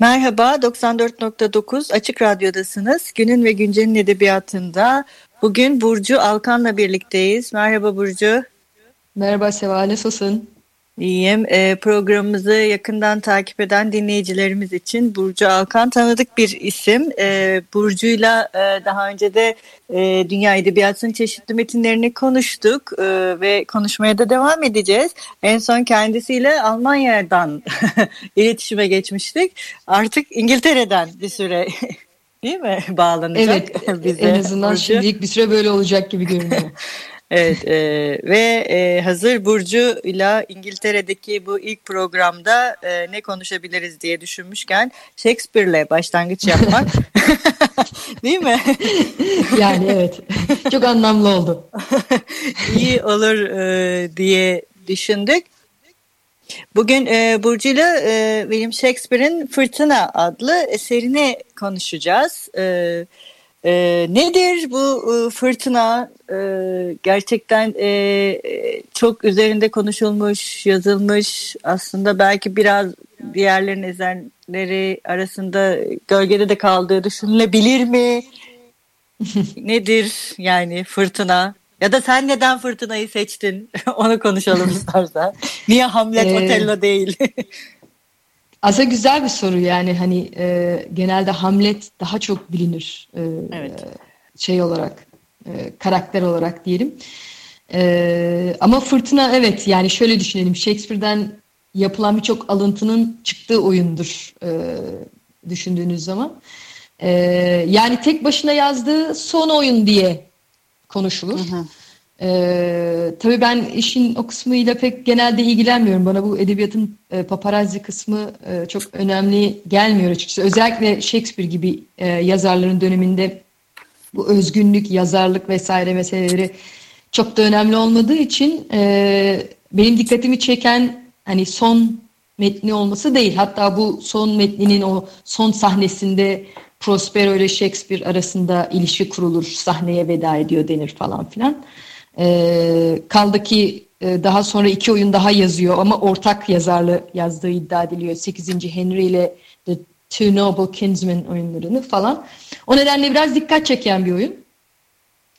Merhaba, 94.9 Açık Radyo'dasınız. Günün ve Güncel'in edebiyatında bugün Burcu Alkan'la birlikteyiz. Merhaba Burcu. Merhaba Seval, nasılsın? İyiyim. E, programımızı yakından takip eden dinleyicilerimiz için Burcu Alkan tanıdık bir isim. E, Burcu'yla e, daha önce de e, Dünya Edebiyatı'nın çeşitli metinlerini konuştuk e, ve konuşmaya da devam edeceğiz. En son kendisiyle Almanya'dan iletişime geçmiştik. Artık İngiltere'den bir süre değil mi bağlanacak evet, bize? En azından Burcu. şimdilik bir süre böyle olacak gibi görünüyor. Evet e, ve e, hazır Burcu ile İngiltere'deki bu ilk programda e, ne konuşabiliriz diye düşünmüşken Shakespeare'le başlangıç yapmak değil mi? yani evet çok anlamlı oldu. İyi olur e, diye düşündük. Bugün e, Burcu ile e, William Shakespeare'in Fırtına adlı eserini konuşacağız. Evet e, nedir bu e, fırtına? E, gerçekten e, çok üzerinde konuşulmuş, yazılmış. Aslında belki biraz diğerlerin eserleri arasında gölgede de kaldığı düşünülebilir mi? nedir yani fırtına? Ya da sen neden fırtınayı seçtin? Onu konuşalım istersen. Niye Hamlet ee, Otello değil? Aslında güzel bir soru yani hani e, genelde Hamlet daha çok bilinir e, evet. şey olarak e, karakter olarak diyelim. E, ama Fırtına evet yani şöyle düşünelim Shakespeare'den yapılan birçok alıntının çıktığı oyundur e, düşündüğünüz zaman. E, yani tek başına yazdığı son oyun diye konuşulur. Hı hı. Ee, tabii ben işin o kısmıyla pek genelde ilgilenmiyorum. Bana bu edebiyatın e, paparazzi kısmı e, çok önemli gelmiyor açıkçası. Özellikle Shakespeare gibi e, yazarların döneminde bu özgünlük, yazarlık vesaire meseleleri çok da önemli olmadığı için e, benim dikkatimi çeken hani son metni olması değil. Hatta bu son metninin o son sahnesinde Prospero ile Shakespeare arasında ilişki kurulur, sahneye veda ediyor denir falan filan. E, kaldı ki e, daha sonra iki oyun daha yazıyor ama ortak yazarlı yazdığı iddia ediliyor. 8. Henry ile The Two Noble Kinsmen oyunlarını falan. O nedenle biraz dikkat çeken bir oyun.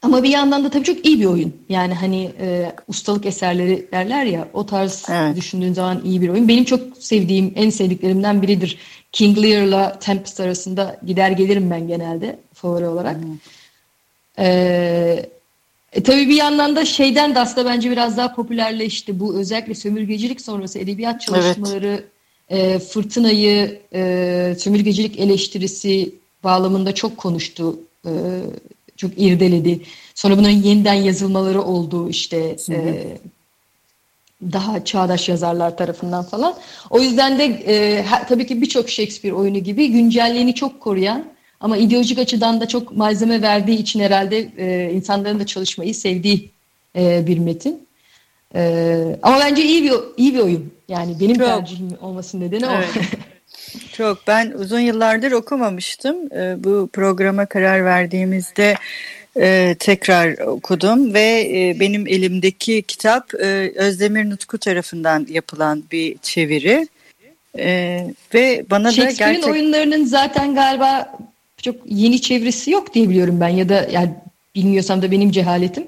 Ama bir yandan da tabii çok iyi bir oyun. Yani hani e, ustalık eserleri derler ya o tarz evet. düşündüğün zaman iyi bir oyun. Benim çok sevdiğim, en sevdiklerimden biridir. King Lear'la Tempest arasında gider gelirim ben genelde favori olarak. Hmm. E, e, tabii bir yandan da şeyden de aslında bence biraz daha popülerleşti. Bu özellikle sömürgecilik sonrası edebiyat çalışmaları, evet. e, fırtınayı, e, sömürgecilik eleştirisi bağlamında çok konuştu. E, çok irdeledi. Sonra bunların yeniden yazılmaları oldu işte e, daha çağdaş yazarlar tarafından falan. O yüzden de e, tabii ki birçok Shakespeare oyunu gibi güncelliğini çok koruyan ama ideolojik açıdan da çok malzeme verdiği için herhalde e, insanların da çalışmayı sevdiği e, bir metin. E, ama bence iyi bir iyi bir oyun. Yani benim çok. tercihim olmasının nedeni evet. o. çok. Ben uzun yıllardır okumamıştım. E, bu programa karar verdiğimizde e, tekrar okudum ve e, benim elimdeki kitap e, Özdemir Nutku tarafından yapılan bir çeviri. Ee, ve bana da gerçek... oyunlarının zaten galiba çok yeni çevresi yok diye biliyorum ben ya da yani bilmiyorsam da benim cehaletim.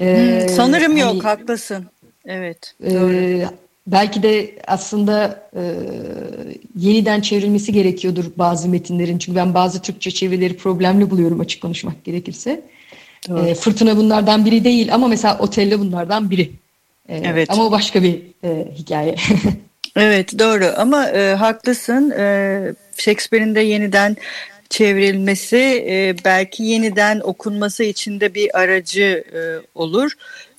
Ee, hmm, sanırım hani, yok haklısın. Evet. E, belki de aslında e, yeniden çevrilmesi gerekiyordur bazı metinlerin. Çünkü ben bazı Türkçe çevirileri problemli buluyorum açık konuşmak gerekirse. E, Fırtına bunlardan biri değil ama mesela Otello bunlardan biri. E, evet. Ama o başka bir e, hikaye. evet doğru ama e, haklısın. E, Shakespeare'in de yeniden çevrilmesi e, belki yeniden okunması için de bir aracı e, olur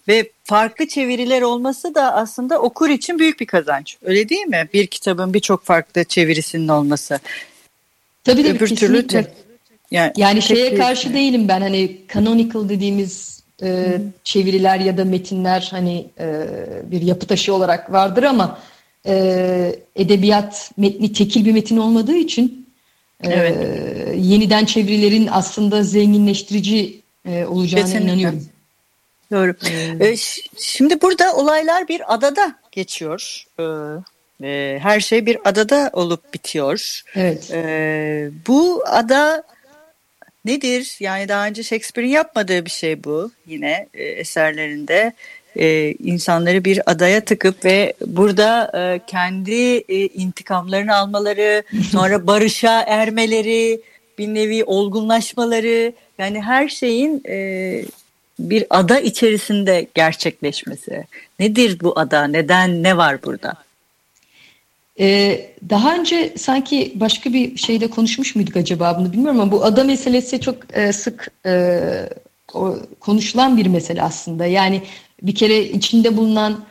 ve farklı çeviriler olması da aslında okur için büyük bir kazanç. Öyle değil mi? Bir kitabın birçok farklı çevirisinin olması. Tabii tabii Öbür. Türlü yani, yani şeye karşı değilim ben hani canonical dediğimiz e, çeviriler ya da metinler hani e, bir yapı taşı olarak vardır ama e, edebiyat metni tekil bir metin olmadığı için e, evet. yeniden çevirilerin aslında zenginleştirici e, olacağına Kesinlikle. inanıyorum. Doğru. Ee, şimdi burada olaylar bir adada geçiyor. Ee, her şey bir adada olup bitiyor. Evet. Ee, bu ada nedir? Yani daha önce Shakespeare'in yapmadığı bir şey bu yine e, eserlerinde. E, insanları bir adaya tıkıp ve burada e, kendi e, intikamlarını almaları, sonra barışa ermeleri, bir nevi olgunlaşmaları yani her şeyin e, bir ada içerisinde gerçekleşmesi. Nedir bu ada? Neden? Ne var burada? Ee, daha önce sanki başka bir şeyde konuşmuş muyduk acaba bunu bilmiyorum ama bu ada meselesi çok e, sık e, o, konuşulan bir mesele aslında. Yani bir kere içinde bulunan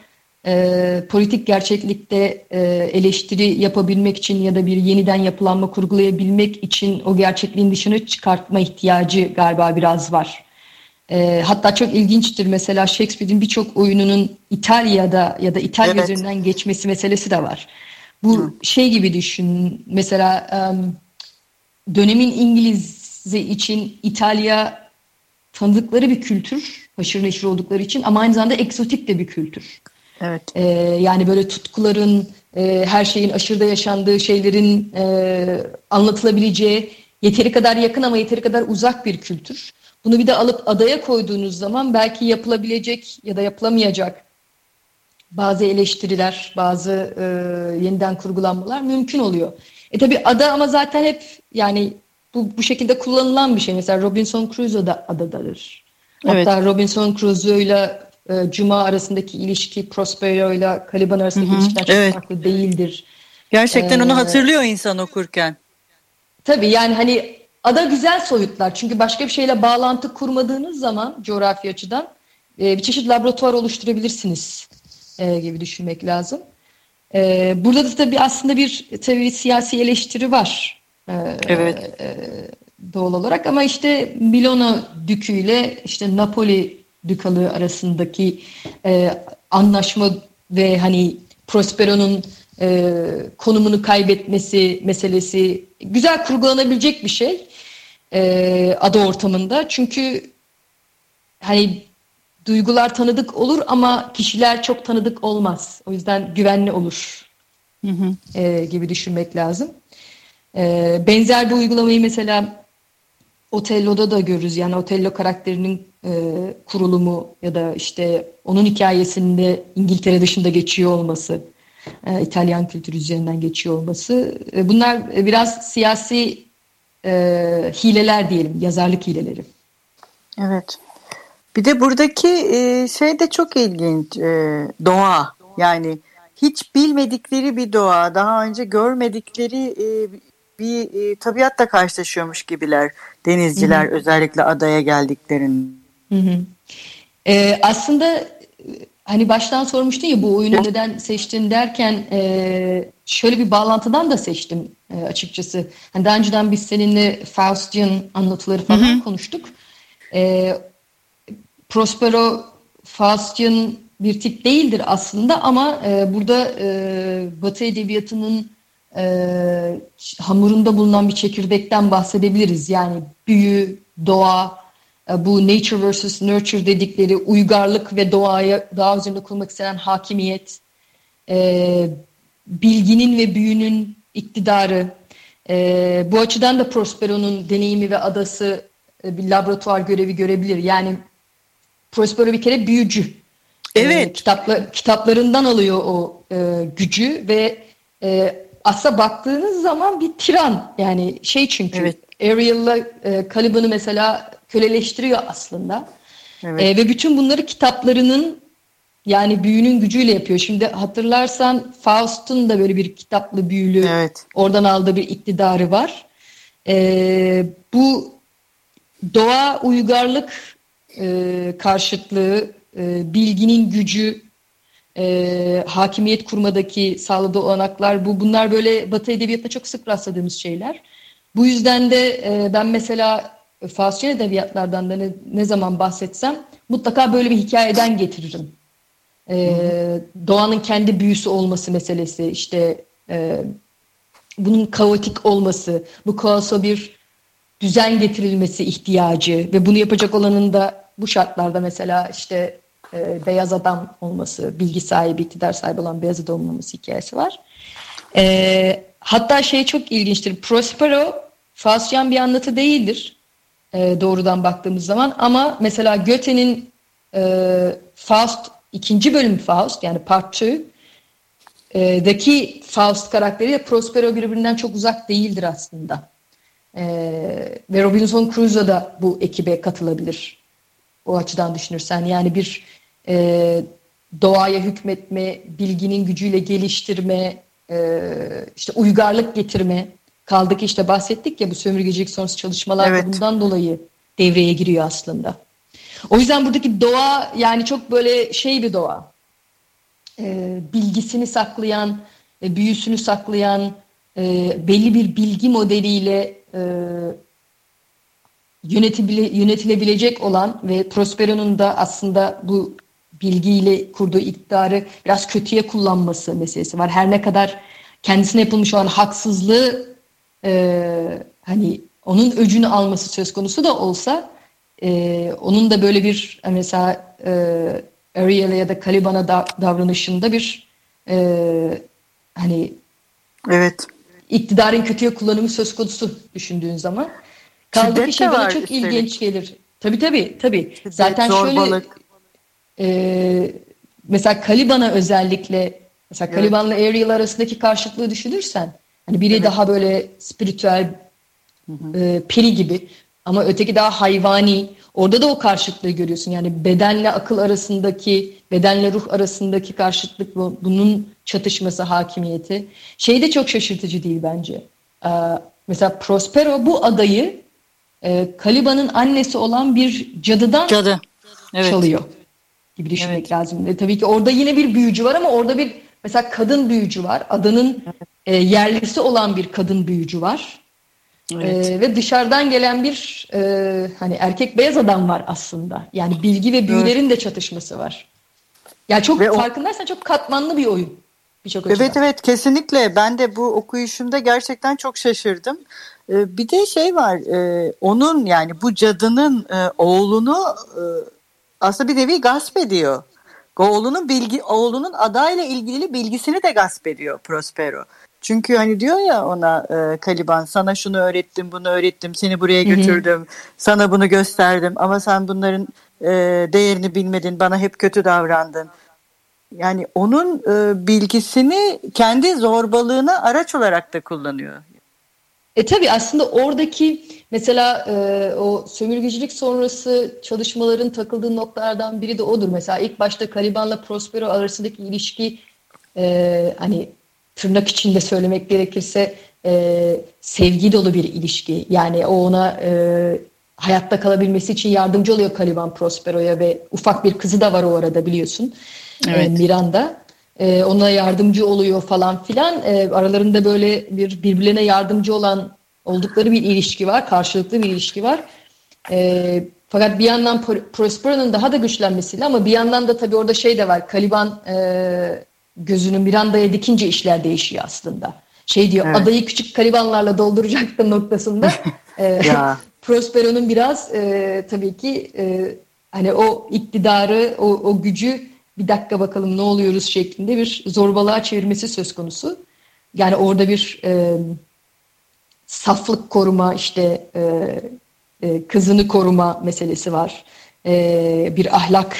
e, politik gerçeklikte e, eleştiri yapabilmek için ya da bir yeniden yapılanma kurgulayabilmek için o gerçekliğin dışına çıkartma ihtiyacı galiba biraz var. E, hatta çok ilginçtir mesela Shakespeare'in birçok oyununun İtalya'da ya da İtalya evet. üzerinden geçmesi meselesi de var. Bu Hı. şey gibi düşün mesela dönemin İngilizce için İtalya tanıdıkları bir kültür, haşır neşir oldukları için ama aynı zamanda egzotik de bir kültür. Evet. Ee, yani böyle tutkuların, e, her şeyin aşırıda yaşandığı şeylerin e, anlatılabileceği yeteri kadar yakın ama yeteri kadar uzak bir kültür. Bunu bir de alıp adaya koyduğunuz zaman belki yapılabilecek ya da yapılamayacak bazı eleştiriler, bazı e, yeniden kurgulanmalar mümkün oluyor. E tabi ada ama zaten hep yani bu, bu şekilde kullanılan bir şey. Mesela Robinson Crusoe da adadadır. Evet. Hatta Robinson Crusoe ile e, Cuma arasındaki ilişki Prospero ile Caliban arasındaki Hı-hı. ilişkiler çok evet. farklı değildir. Gerçekten ee, onu hatırlıyor insan okurken. Tabii yani hani ada güzel soyutlar. Çünkü başka bir şeyle bağlantı kurmadığınız zaman coğrafi açıdan e, bir çeşit laboratuvar oluşturabilirsiniz e, gibi düşünmek lazım. E, burada da tabii aslında bir tabii siyasi eleştiri var. E, evet. E, doğal olarak ama işte Milano Dükü ile işte Napoli Dükalığı arasındaki e, anlaşma ve hani Prospero'nun e, konumunu kaybetmesi meselesi güzel kurgulanabilecek bir şey e, ada ortamında. Çünkü hani duygular tanıdık olur ama kişiler çok tanıdık olmaz. O yüzden güvenli olur hı hı. E, gibi düşünmek lazım. E, benzer bir uygulamayı mesela Otello'da da görürüz. Yani Otello karakterinin e, kurulumu ya da işte onun hikayesinde İngiltere dışında geçiyor olması, e, İtalyan kültürü üzerinden geçiyor olması. E, bunlar biraz siyasi e, hileler diyelim, yazarlık hileleri. Evet. Bir de buradaki e, şey de çok ilginç. E, doğa. Yani hiç bilmedikleri bir doğa, daha önce görmedikleri e, bir e, tabiatla karşılaşıyormuş gibiler denizciler Hı-hı. özellikle adaya geldiklerinde. Hı hı. Ee, aslında hani baştan sormuştun ya bu oyunu neden seçtin derken e, şöyle bir bağlantıdan da seçtim e, açıkçası. Hani daha önceden biz seninle Faustian anlatıları falan hı hı. konuştuk. E, Prospero Faustian bir tip değildir aslında ama e, burada e, Batı edebiyatının e, hamurunda bulunan bir çekirdekten bahsedebiliriz. Yani büyü, doğa, e, bu nature versus nurture dedikleri uygarlık ve doğaya daha üzerinde kurmak istenen hakimiyet, e, bilginin ve büyünün iktidarı, e, bu açıdan da Prospero'nun deneyimi ve adası e, bir laboratuvar görevi görebilir. Yani Prospero bir kere büyücü. E, evet. E, kitapla, kitaplarından alıyor o e, gücü ve e, aslında baktığınız zaman bir tiran yani şey çünkü evet. Ariel'la e, Caliban'ı mesela köleleştiriyor aslında. Evet. E, ve bütün bunları kitaplarının yani büyünün gücüyle yapıyor. Şimdi hatırlarsan Faust'un da böyle bir kitaplı büyülü evet. oradan aldığı bir iktidarı var. E, bu doğa uygarlık e, karşıtlığı, e, bilginin gücü, e, hakimiyet kurmadaki sağladığı olanaklar bu bunlar böyle Batı edebiyatında çok sık rastladığımız şeyler. Bu yüzden de e, ben mesela Faustyen edebiyatlardan da ne, ne zaman bahsetsem mutlaka böyle bir hikayeden getiririm. E, doğanın kendi büyüsü olması meselesi işte e, bunun kaotik olması, bu kaosa bir düzen getirilmesi ihtiyacı ve bunu yapacak olanın da bu şartlarda mesela işte e, beyaz adam olması, bilgi sahibi, iktidar sahibi olan beyaz adam olmaması hikayesi var. E, hatta şey çok ilginçtir. Prospero Faustyen bir anlatı değildir e, doğrudan baktığımız zaman ama mesela Goethe'nin e, Faust ikinci bölüm Faust yani Part 2 e, Faust karakteriyle Prospero birbirinden çok uzak değildir aslında. E, ve Robinson Crusoe da bu ekibe katılabilir. O açıdan düşünürsen yani bir e, doğaya hükmetme, bilginin gücüyle geliştirme, e, işte uygarlık getirme. Kaldı ki işte bahsettik ya bu sömürgecilik sonrası çalışmalar evet. bundan dolayı devreye giriyor aslında. O yüzden buradaki doğa yani çok böyle şey bir doğa. E, bilgisini saklayan, e, büyüsünü saklayan, e, belli bir bilgi modeliyle e, yönetilebilecek olan ve Prospero'nun da aslında bu bilgiyle kurduğu iktidarı biraz kötüye kullanması meselesi var. Her ne kadar kendisine yapılmış olan haksızlığı e, hani onun öcünü alması söz konusu da olsa e, onun da böyle bir e, mesela e, Ariel'e ya da Caliban'a da, davranışında bir e, hani evet iktidarın kötüye kullanımı söz konusu düşündüğün zaman. Kaldı ki şey bana çok üstelik. ilginç gelir. Tabii tabii tabii. Şiddet, Zaten zorbalık. şöyle e, mesela Caliban'a özellikle mesela evet. Caliban'la Ariel arasındaki karşıtlığı düşünürsen hani biri evet. daha böyle spiritüel e, peri gibi ama öteki daha hayvani. Orada da o karşıtlığı görüyorsun. Yani bedenle akıl arasındaki, bedenle ruh arasındaki karşıtlık bunun çatışması, hakimiyeti. Şey de çok şaşırtıcı değil bence. Ee, mesela Prospero bu adayı e, Caliban'ın annesi olan bir cadıdan Cadı. Evet. çalıyor gibi düşünmek evet. lazım. E, tabii ki orada yine bir büyücü var ama orada bir mesela kadın büyücü var. Adanın e, yerlisi olan bir kadın büyücü var. Evet. E, ve dışarıdan gelen bir e, hani erkek beyaz adam var aslında. Yani bilgi ve büyülerin evet. de çatışması var. Yani çok ve farkındaysan o... çok katmanlı bir oyun. Birçok evet açıdan. evet kesinlikle ben de bu okuyuşumda gerçekten çok şaşırdım. Ee, bir de şey var e, onun yani bu cadının e, oğlunu e, aslında bir nevi gasp ediyor. Oğlunun bilgi oğlunun adayla ilgili bilgisini de gasp ediyor Prospero. Çünkü hani diyor ya ona e, Kaliban sana şunu öğrettim bunu öğrettim seni buraya götürdüm sana bunu gösterdim ama sen bunların e, değerini bilmedin bana hep kötü davrandın. Yani onun e, bilgisini kendi zorbalığına araç olarak da kullanıyor. E tabii aslında oradaki mesela e, o sömürgecilik sonrası çalışmaların takıldığı noktalardan biri de odur. Mesela ilk başta Kaliban'la Prospero arasındaki ilişki e, hani tırnak içinde söylemek gerekirse e, sevgi dolu bir ilişki. Yani o ona e, hayatta kalabilmesi için yardımcı oluyor Caliban Prospero'ya ve ufak bir kızı da var o arada biliyorsun. E, evet. E, Miranda e, ona yardımcı oluyor falan filan. E, aralarında böyle bir birbirine yardımcı olan oldukları bir ilişki var, karşılıklı bir ilişki var. E, fakat bir yandan Prospero'nun daha da güçlenmesiyle ama bir yandan da tabii orada şey de var. Caliban e, gözünün Miranda'ya dikince işler değişiyor aslında. Şey diyor evet. adayı küçük Calibanlarla dolduracaktı noktasında. e, Prospero'nun biraz e, tabii ki e, hani o iktidarı, o, o gücü bir dakika bakalım ne oluyoruz şeklinde bir zorbalığa çevirmesi söz konusu. Yani orada bir e, saflık koruma işte e, e, kızını koruma meselesi var. E, bir ahlak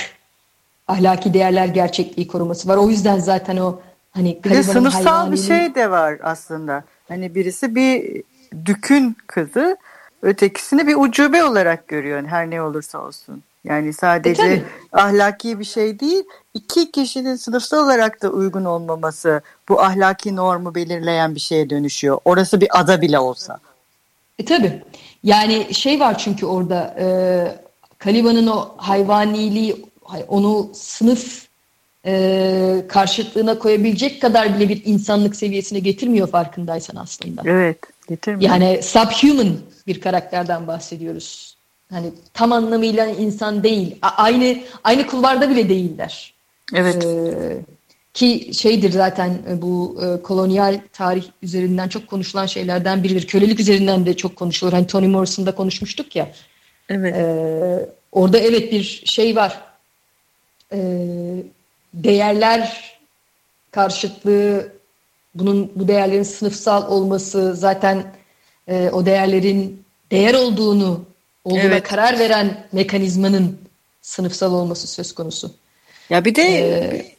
ahlaki değerler gerçekliği koruması var. O yüzden zaten o hani bir de sınıfsal hayvaninin... bir şey de var aslında. Hani birisi bir dükün kızı, ötekisini bir ucube olarak görüyor her ne olursa olsun. Yani sadece e, ahlaki bir şey değil, iki kişinin sınıfsal olarak da uygun olmaması bu ahlaki normu belirleyen bir şeye dönüşüyor. Orası bir ada bile olsa. E tabi. Yani şey var çünkü orada e, Kaliba'nın o hayvaniliği onu sınıf e, karşıtlığına koyabilecek kadar bile bir insanlık seviyesine getirmiyor farkındaysan aslında. Evet getirmiyor. Yani subhuman bir karakterden bahsediyoruz. Hani tam anlamıyla insan değil. A- aynı aynı kulvarda bile değiller. Evet. Ee, ki şeydir zaten e, bu e, kolonyal tarih üzerinden çok konuşulan şeylerden biridir. Kölelik üzerinden de çok konuşulur. Hani Toni Morrison'da konuşmuştuk ya. Evet. E, orada evet bir şey var. E, değerler karşıtlığı bunun bu değerlerin sınıfsal olması zaten e, o değerlerin değer olduğunu olduğuna evet. karar veren mekanizmanın sınıfsal olması söz konusu. Ya bir de ee,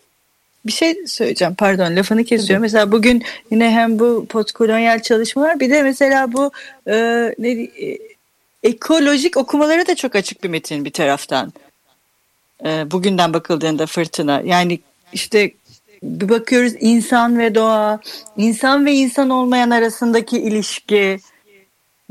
bir şey söyleyeceğim pardon lafını kesiyorum. Hı. Mesela bugün yine hem bu postkolonyal çalışmalar bir de mesela bu e, ne e, ekolojik okumaları da çok açık bir metin bir taraftan. E, bugünden bakıldığında fırtına yani işte bir bakıyoruz insan ve doğa, insan ve insan olmayan arasındaki ilişki,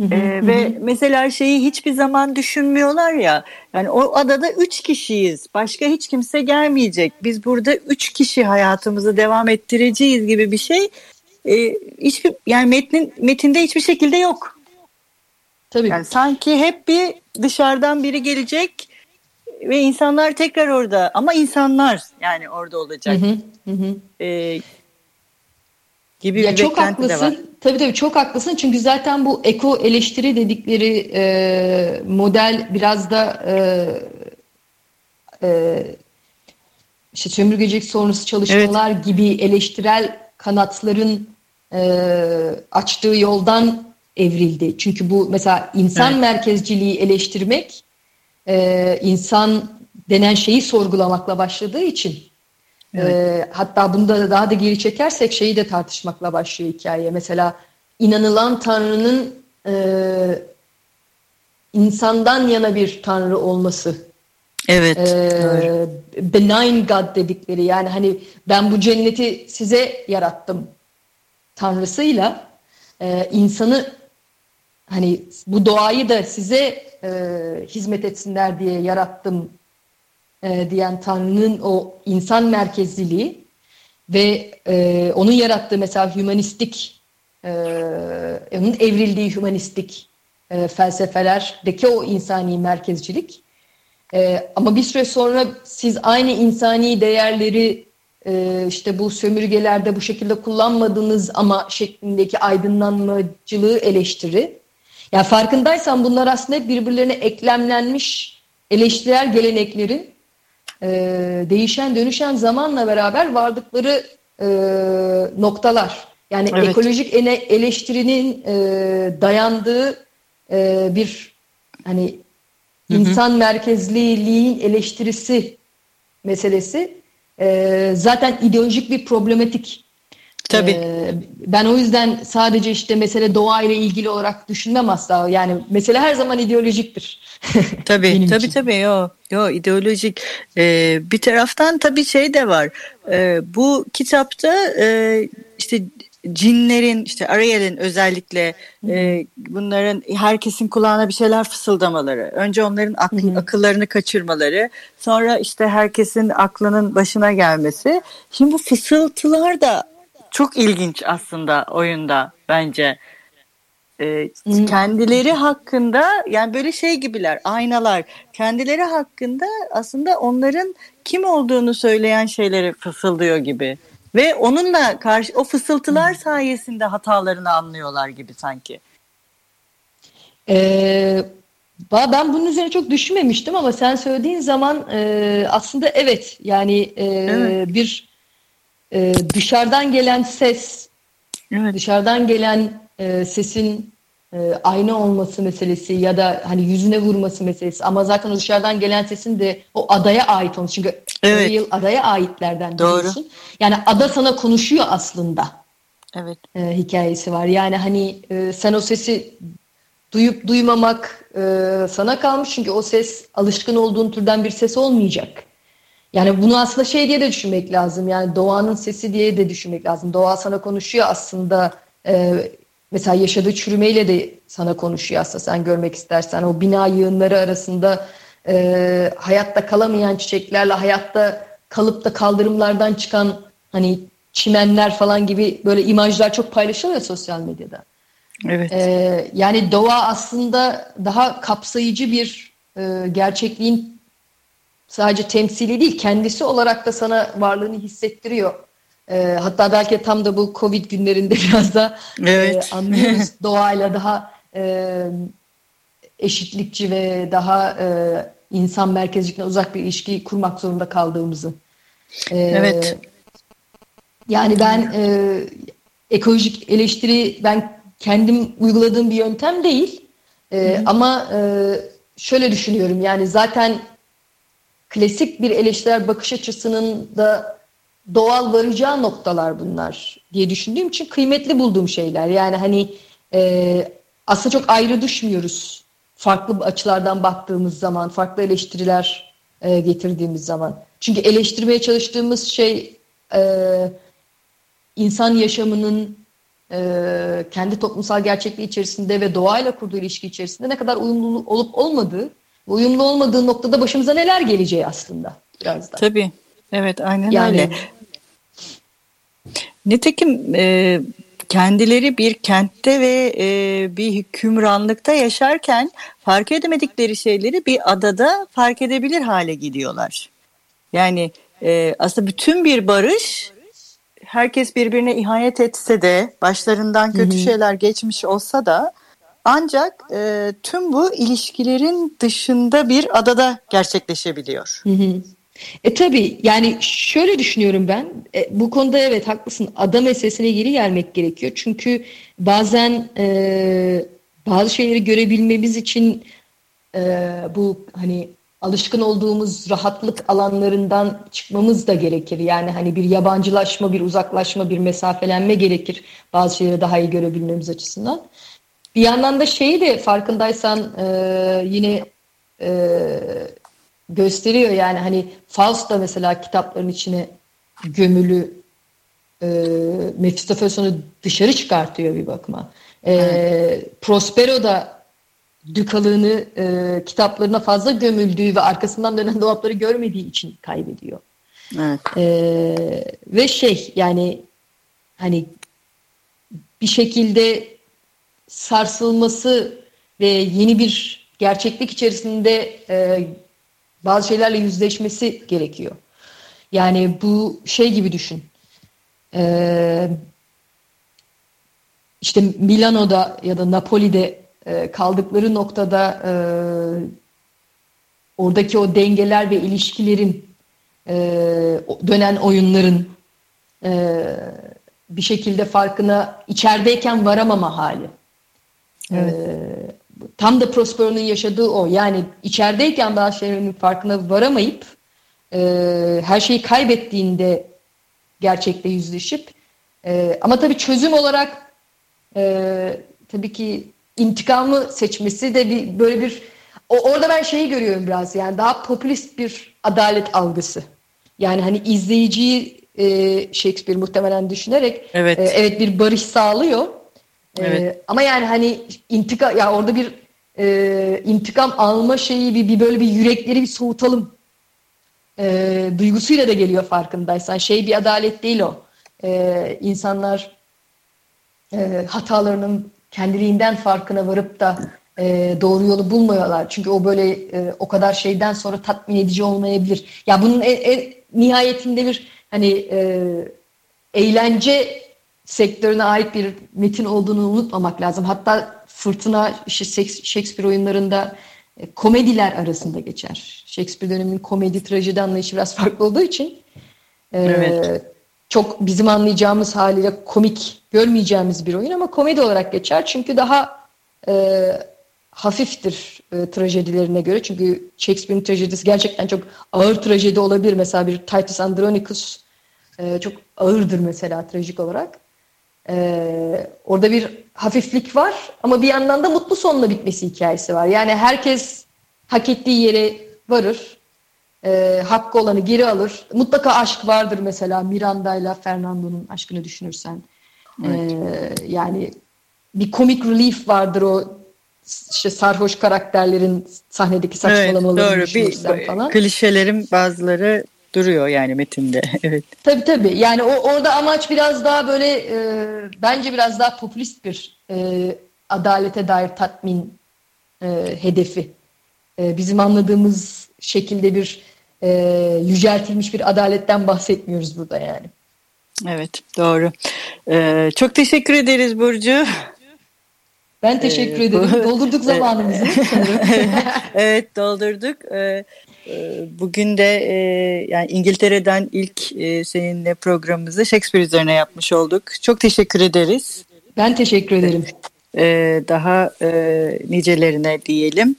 ee, ve mesela şeyi hiçbir zaman düşünmüyorlar ya. Yani o adada üç kişiyiz. Başka hiç kimse gelmeyecek. Biz burada üç kişi hayatımızı devam ettireceğiz gibi bir şey. Ee, hiçbir yani metnin metinde hiçbir şekilde yok. Tabii. Yani sanki hep bir dışarıdan biri gelecek ve insanlar tekrar orada ama insanlar yani orada olacak. Hı hı, hı. Ee, gibi ya bir çok haklısın. De var. Tabii tabii çok haklısın. Çünkü zaten bu eko eleştiri dedikleri e, model biraz da e, e, işte sömürgecilik sonrası çalışmalar evet. gibi eleştirel kanatların e, açtığı yoldan evrildi. Çünkü bu mesela insan evet. merkezciliği eleştirmek e, insan denen şeyi sorgulamakla başladığı için Evet. E, hatta bunda da daha da geri çekersek şeyi de tartışmakla başlıyor hikaye. Mesela inanılan Tanrı'nın e, insandan yana bir Tanrı olması. Evet. E, benign God dedikleri yani hani ben bu cenneti size yarattım Tanrısıyla e, insanı hani bu doğayı da size e, hizmet etsinler diye yarattım e, diyen Tanrı'nın o insan merkezliliği ve e, onun yarattığı mesela hümanistik, e, onun evrildiği hümanistik e, felsefelerdeki o insani merkezcilik. E, ama bir süre sonra siz aynı insani değerleri e, işte bu sömürgelerde bu şekilde kullanmadınız ama şeklindeki aydınlanmacılığı eleştiri. Yani farkındaysan bunlar aslında birbirlerine eklemlenmiş eleştirel geleneklerin e, değişen dönüşen zamanla beraber vardıkları e, noktalar. Yani evet. ekolojik ele, eleştirinin e, dayandığı e, bir hani insan merkezliliğin eleştirisi meselesi e, zaten ideolojik bir problematik. Tabii. Ee, ben o yüzden sadece işte mesele doğa ile ilgili olarak düşünmem asla. Yani mesele her zaman ideolojiktir. tabii tabii için. tabii yo yo ideolojik. Ee, bir taraftan tabii şey de var. Ee, bu kitapta e, işte cinlerin işte Ariel'in özellikle e, bunların herkesin kulağına bir şeyler fısıldamaları. Önce onların akl, akıllarını kaçırmaları. Sonra işte herkesin aklının başına gelmesi. Şimdi bu fısıltılar da çok ilginç aslında oyunda bence. Ee, kendileri hakkında yani böyle şey gibiler aynalar kendileri hakkında aslında onların kim olduğunu söyleyen şeyleri fısıldıyor gibi ve onunla karşı o fısıltılar sayesinde hatalarını anlıyorlar gibi sanki. Ee, ben bunun üzerine çok düşünmemiştim ama sen söylediğin zaman e, aslında evet yani e, evet. bir e, dışarıdan gelen ses, evet. dışarıdan gelen e, sesin e, ayna olması meselesi ya da hani yüzüne vurması meselesi ama zaten o dışarıdan gelen sesin de o adaya ait olması. Çünkü evet. yıl adaya aitlerden Doğru. biliyorsun. Yani ada sana konuşuyor aslında. Evet. E, hikayesi var. Yani hani e, sen o sesi duyup duymamak e, sana kalmış çünkü o ses alışkın olduğun türden bir ses olmayacak. Yani bunu aslında şey diye de düşünmek lazım. Yani doğanın sesi diye de düşünmek lazım. Doğa sana konuşuyor aslında. E, mesela yaşadığı çürümeyle de sana konuşuyor aslında sen görmek istersen. O bina yığınları arasında e, hayatta kalamayan çiçeklerle hayatta kalıp da kaldırımlardan çıkan hani çimenler falan gibi böyle imajlar çok paylaşılıyor sosyal medyada. Evet. Ee, yani doğa aslında daha kapsayıcı bir e, gerçekliğin sadece temsili değil kendisi olarak da sana varlığını hissettiriyor. E, hatta belki tam da bu Covid günlerinde biraz da evet. e, anlıyoruz doğayla daha e, eşitlikçi ve daha e, insan merkezcilikten uzak bir ilişki kurmak zorunda kaldığımızı. E, evet. Yani ben e, ekolojik eleştiri ben kendim uyguladığım bir yöntem değil. E, ama e, şöyle düşünüyorum yani zaten klasik bir eleştirel bakış açısının da doğal varacağı noktalar bunlar diye düşündüğüm için kıymetli bulduğum şeyler. Yani hani e, aslında çok ayrı düşmüyoruz farklı açılardan baktığımız zaman, farklı eleştiriler e, getirdiğimiz zaman. Çünkü eleştirmeye çalıştığımız şey e, insan yaşamının e, kendi toplumsal gerçekliği içerisinde ve doğayla kurduğu ilişki içerisinde ne kadar uyumlu olup olmadığı, uyumlu olmadığı noktada başımıza neler geleceği aslında biraz da. Tabii. Evet aynen yani, öyle. Nitekim e, kendileri bir kentte ve e, bir hükümranlıkta yaşarken fark edemedikleri şeyleri bir adada fark edebilir hale gidiyorlar. Yani e, aslında bütün bir barış herkes birbirine ihanet etse de başlarından kötü Hı-hı. şeyler geçmiş olsa da ancak e, tüm bu ilişkilerin dışında bir adada gerçekleşebiliyor. Hı hı. E tabii yani şöyle düşünüyorum ben e, bu konuda evet haklısın ada meselesine geri gelmek gerekiyor. Çünkü bazen e, bazı şeyleri görebilmemiz için e, bu hani alışkın olduğumuz rahatlık alanlarından çıkmamız da gerekir. Yani hani bir yabancılaşma, bir uzaklaşma, bir mesafelenme gerekir bazı şeyleri daha iyi görebilmemiz açısından. Bir yandan da şeyi de farkındaysan e, yine e, gösteriyor yani hani Faust da mesela kitapların içine gömülü e, Mephistopheles'unu dışarı çıkartıyor bir bakıma. E, Prospero da dükalığını e, kitaplarına fazla gömüldüğü ve arkasından dönen dolapları görmediği için kaybediyor. Evet. E, ve şey yani hani bir şekilde sarsılması ve yeni bir gerçeklik içerisinde e, bazı şeylerle yüzleşmesi gerekiyor. Yani bu şey gibi düşün. Ee, işte Milano'da ya da Napoli'de e, kaldıkları noktada e, oradaki o dengeler ve ilişkilerin e, dönen oyunların e, bir şekilde farkına içerideyken varamama hali. Evet. E, tam da Prospero'nun yaşadığı o. Yani içerideyken bazı şeylerin farkına varamayıp e, her şeyi kaybettiğinde gerçekle yüzleşip e, ama tabii çözüm olarak e, tabii ki intikamı seçmesi de bir böyle bir o, orada ben şeyi görüyorum biraz yani daha popülist bir adalet algısı. Yani hani izleyiciyi e, Shakespeare muhtemelen düşünerek evet. E, evet bir barış sağlıyor Evet. Ee, ama yani hani intikam ya orada bir e, intikam alma şeyi bir, bir böyle bir yürekleri bir soğutalım e, duygusuyla da geliyor farkındaysan. Şey bir adalet değil o. E, insanlar e, hatalarının kendiliğinden farkına varıp da e, doğru yolu bulmuyorlar. Çünkü o böyle e, o kadar şeyden sonra tatmin edici olmayabilir. Ya bunun e, e, nihayetinde bir hani e, eğlence sektörüne ait bir metin olduğunu unutmamak lazım. Hatta Fırtına işte Shakespeare oyunlarında e, komediler arasında geçer. Shakespeare döneminin komedi trajedi anlayışı biraz farklı olduğu için e, evet. çok bizim anlayacağımız haliyle komik görmeyeceğimiz bir oyun ama komedi olarak geçer. Çünkü daha e, hafiftir e, trajedilerine göre. Çünkü Shakespeare'in trajedisi gerçekten çok ağır trajedi olabilir. Mesela bir Titus Andronicus e, çok ağırdır mesela trajik olarak. Ee, orada bir hafiflik var ama bir yandan da mutlu sonla bitmesi hikayesi var. Yani herkes hak ettiği yere varır. E, hakkı olanı geri alır. Mutlaka aşk vardır mesela Miranda ile Fernando'nun aşkını düşünürsen. Evet. E, yani bir komik relief vardır o işte sarhoş karakterlerin sahnedeki saçmalamalarını evet, doğru. Bir, falan. Klişelerin bazıları duruyor yani metinde. evet. Tabii tabii. Yani o orada amaç biraz daha böyle e, bence biraz daha popülist bir e, adalete dair tatmin e, hedefi. E, bizim anladığımız şekilde bir e, yüceltilmiş bir adaletten bahsetmiyoruz burada yani. Evet doğru. Ee, çok teşekkür ederiz Burcu. Ben teşekkür ee, ederim. Doldurduk zamanımızı evet doldurduk. Ee, e, bugün de e, yani İngiltere'den ilk e, seninle programımızı Shakespeare üzerine yapmış olduk. Çok teşekkür ederiz. Ben teşekkür ederim. Ee, daha nicelerine diyelim.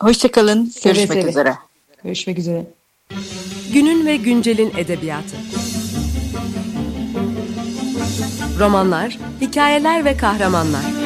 Hoşçakalın. Görüşmek seve. üzere. Görüşmek üzere. Günün ve güncelin edebiyatı. Romanlar, hikayeler ve kahramanlar.